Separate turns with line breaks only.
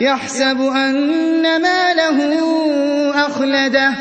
يحسب أن ماله أخلده.